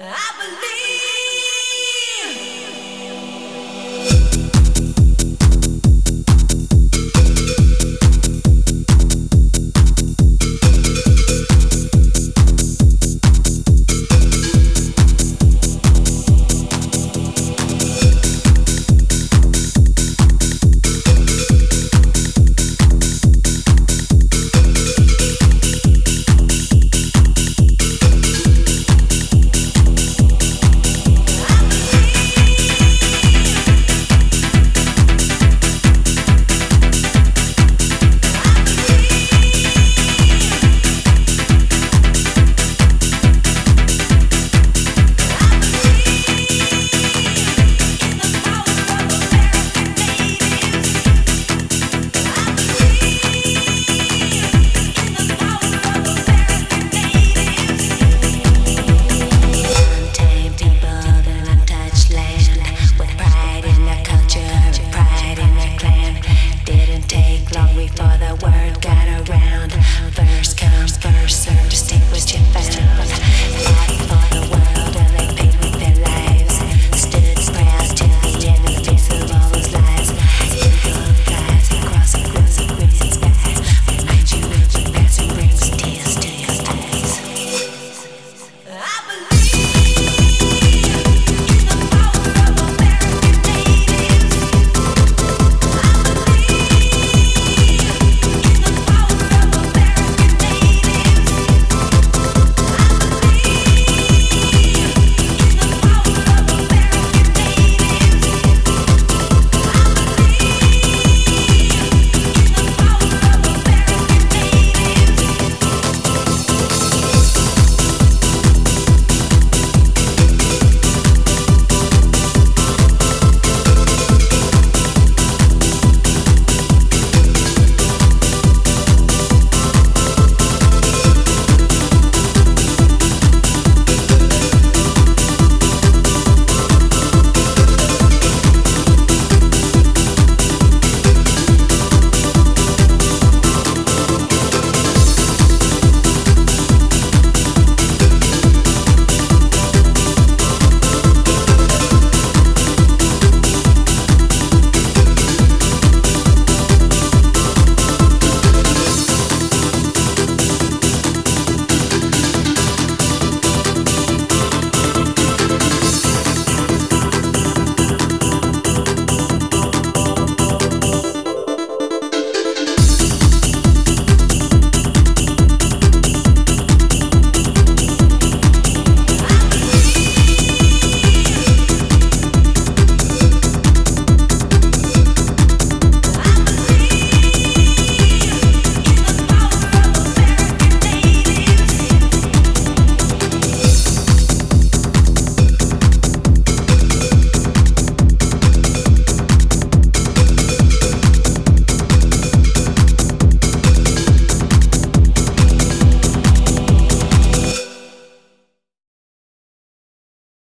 I